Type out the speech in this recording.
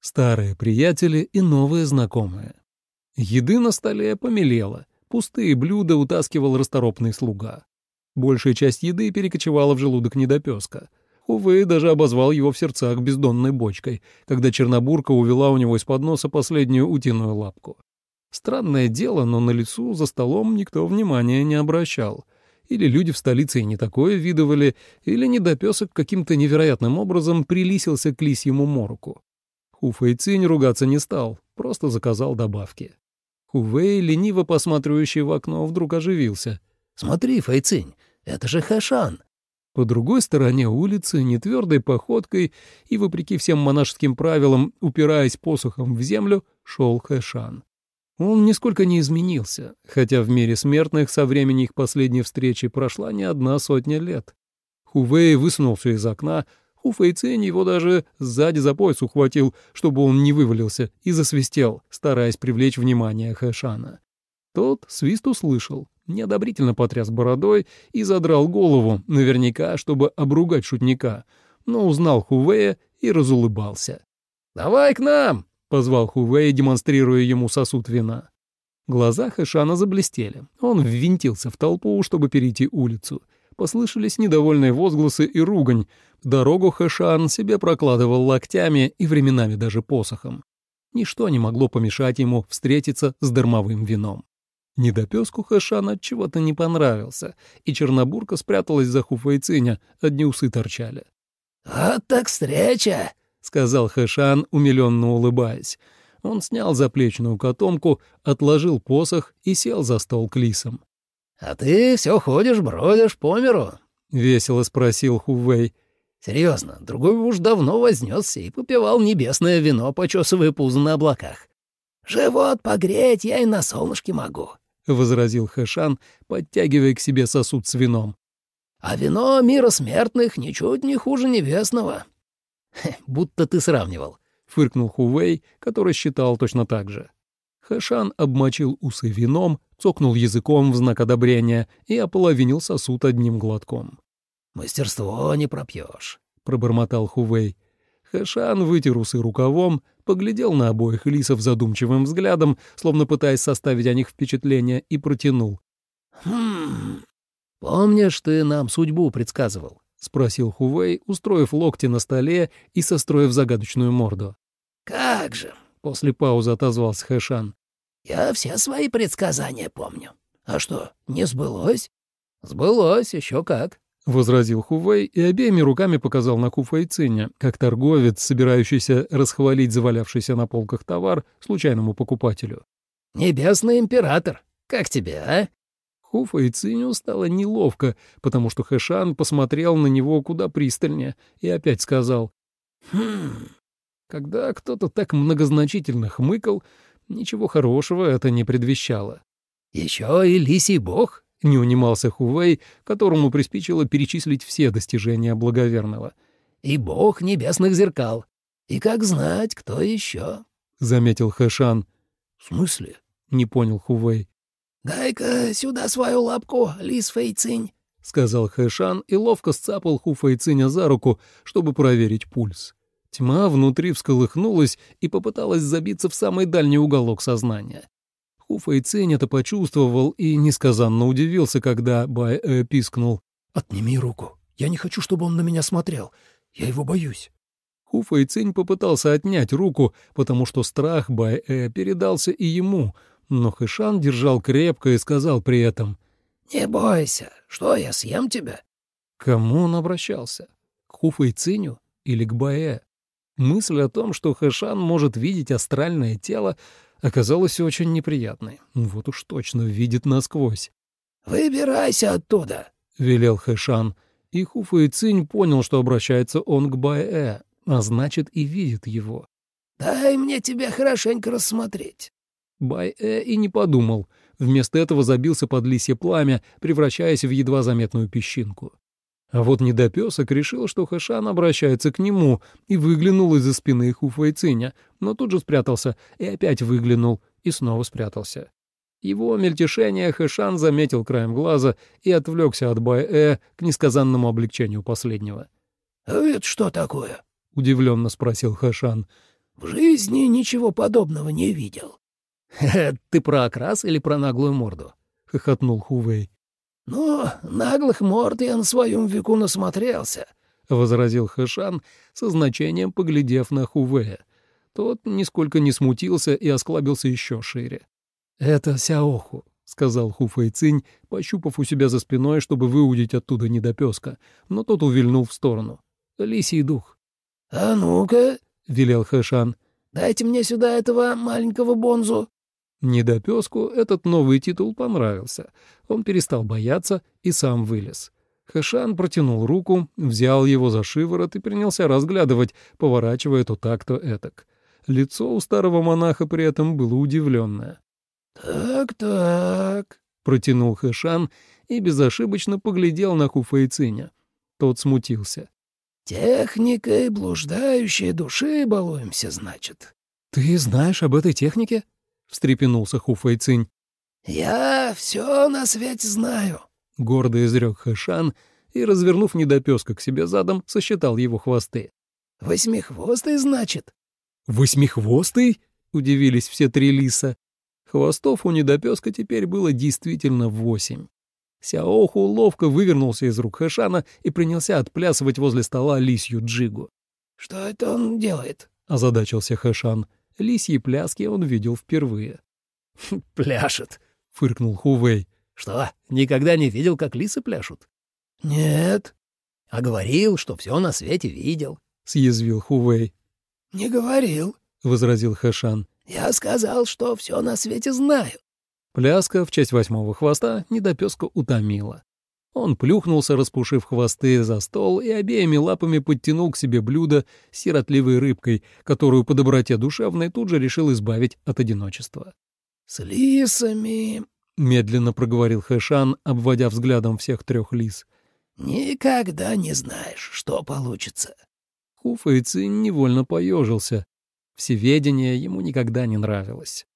Старые приятели и новые знакомые. Еды на столе помелело, пустые блюда утаскивал расторопный слуга. Большая часть еды перекочевала в желудок недопеска. Увы, даже обозвал его в сердцах бездонной бочкой, когда Чернобурка увела у него из-под носа последнюю утиную лапку. Странное дело, но на лесу за столом никто внимания не обращал. Или люди в столице и не такое видывали, или недопесок каким-то невероятным образом прилисился к лисьему мороку. Хуфэй Цинь ругаться не стал, просто заказал добавки. Хувей, лениво посматривающий в окно, вдруг оживился. «Смотри, Фэйцинь, это же Хэшан!» По другой стороне улицы, нетвердой походкой и, вопреки всем монашеским правилам, упираясь посохом в землю, шел Хэшан. Он нисколько не изменился, хотя в мире смертных со времени их последней встречи прошла не одна сотня лет. Хувей высунулся из окна, Хуфэйцинь его даже сзади за пояс ухватил, чтобы он не вывалился, и засвистел, стараясь привлечь внимание Хэшана. Тот свист услышал, неодобрительно потряс бородой и задрал голову, наверняка, чтобы обругать шутника, но узнал Хувея и разулыбался. «Давай к нам!» — позвал Хувей, демонстрируя ему сосуд вина. Глаза Хэшана заблестели. Он ввинтился в толпу, чтобы перейти улицу. Послышались недовольные возгласы и ругань. Дорогу Хэшан себе прокладывал локтями и временами даже посохом. Ничто не могло помешать ему встретиться с дармовым вином. Недопеску Хэшан от чего-то не понравился, и Чернобурка спряталась за Хуфайциня, одни усы торчали. «Вот так встреча!» — сказал Хэшан, умиленно улыбаясь. Он снял заплечную котомку, отложил посох и сел за стол к лисам. «А ты все ходишь, бродишь по миру?» — весело спросил Хувей. «Серьезно, другой уж давно вознесся и попивал небесное вино, почесывая пузо на облаках. Живот погреть я и на солнышке могу», — возразил Хэшан, подтягивая к себе сосуд с вином. «А вино мира смертных ничуть не хуже небесного». «Будто ты сравнивал», — фыркнул Хувей, который считал точно так же. Хэшан обмочил усы вином, цокнул языком в знак одобрения и ополовинил сосуд одним глотком. «Мастерство не пропьешь», — пробормотал Хувей. Хэшан вытер усы рукавом, поглядел на обоих лисов задумчивым взглядом, словно пытаясь составить о них впечатление, и протянул. «Хм... Помнишь, ты нам судьбу предсказывал?» — спросил Хувей, устроив локти на столе и состроив загадочную морду. «Как же!» — после паузы отозвался Хэшан. Я все свои предсказания помню. А что, не сбылось? Сбылось, еще как. — возразил Хувей и обеими руками показал на Хуфайциня, как торговец, собирающийся расхвалить завалявшийся на полках товар случайному покупателю. «Небесный император, как тебе, а?» Хуфайциню стало неловко, потому что Хэшан посмотрел на него куда пристальнее и опять сказал «Хм...» Когда кто-то так многозначительно хмыкал, Ничего хорошего это не предвещало. «Еще и лисий бог?» — не унимался Хувей, которому приспичило перечислить все достижения благоверного. «И бог небесных зеркал. И как знать, кто еще?» — заметил Хэшан. «В смысле?» — не понял Хувей. «Дай-ка сюда свою лапку, лис Фэйцинь», — сказал Хэшан и ловко сцапал Ху Фэйциня за руку, чтобы проверить пульс. Тьма внутри всколыхнулась и попыталась забиться в самый дальний уголок сознания. Хуфа и это почувствовал и несказанно удивился, когда Бай э пискнул. «Отними руку. Я не хочу, чтобы он на меня смотрел. Я его боюсь». Хуфа и попытался отнять руку, потому что страх Бай э передался и ему, но Хэшан держал крепко и сказал при этом. «Не бойся. Что, я съем тебя?» Кому он обращался? К Хуфа и или к Баэ? Мысль о том, что Хэшан может видеть астральное тело, оказалась очень неприятной. Вот уж точно видит насквозь. «Выбирайся оттуда», — велел Хэшан. И Хуфа и Цинь понял, что обращается он к Баэ, а значит и видит его. «Дай мне тебя хорошенько рассмотреть». Баэ и не подумал. Вместо этого забился под лисье пламя, превращаясь в едва заметную песчинку. А вот недопесок решил, что Хэшан обращается к нему, и выглянул из-за спины Хуфайциня, но тут же спрятался, и опять выглянул, и снова спрятался. Его мельтешение Хэшан заметил краем глаза и отвлекся от Баэ к несказанному облегчению последнего. «А это что такое?» — удивленно спросил Хэшан. В жизни ничего подобного не видел. — Ты про окрас или про наглую морду? — хохотнул Хувей. — Ну, наглых морд я на своем веку насмотрелся, — возразил Хэшан, со значением поглядев на Хувея. Тот нисколько не смутился и осклабился еще шире. «Это Сяоху», — сказал Хуфэй Цинь, пощупав у себя за спиной, чтобы выудить оттуда недопеска, но тот увильнул в сторону. «Лисий дух». «А ну-ка», — велел Хэшан, — «дайте мне сюда этого маленького бонзу». Недопеску этот новый титул понравился. Он перестал бояться и сам вылез. Хэшан протянул руку, взял его за шиворот и принялся разглядывать, поворачивая то так, то этак. Лицо у старого монаха при этом было удивленное. «Так-так», — протянул Хэшан и безошибочно поглядел на Хуфейциня. Тот смутился. «Техникой блуждающей души балуемся, значит». «Ты знаешь об этой технике?» — встрепенулся Хуфейцинь. «Я все на свете знаю», — гордо изрек Хэшан и, развернув недопеска к себе задом, сосчитал его хвосты. «Восьмихвостый, значит?» «Восьмихвостый?» — удивились все три лиса. Хвостов у недопеска теперь было действительно восемь. Сяоху ловко вывернулся из рук Хэшана и принялся отплясывать возле стола лисью джигу. «Что это он делает?» — озадачился Хэшан. Лисьи пляски он видел впервые. «Пляшет», — фыркнул Хувей. «Что, никогда не видел, как лисы пляшут?» «Нет». «А говорил, что все на свете видел», — съязвил Хувей. «Не говорил», — возразил Хэшан. «Я сказал, что все на свете знаю». Пляска в честь восьмого хвоста недопеска утомила. Он плюхнулся, распушив хвосты за стол, и обеими лапами подтянул к себе блюдо с сиротливой рыбкой, которую по доброте душевной тут же решил избавить от одиночества. «С лисами», — медленно проговорил Хэшан, обводя взглядом всех трех лис. «Никогда не знаешь, что получится». Хуфэйцин невольно поежился. Всеведение ему никогда не нравилось.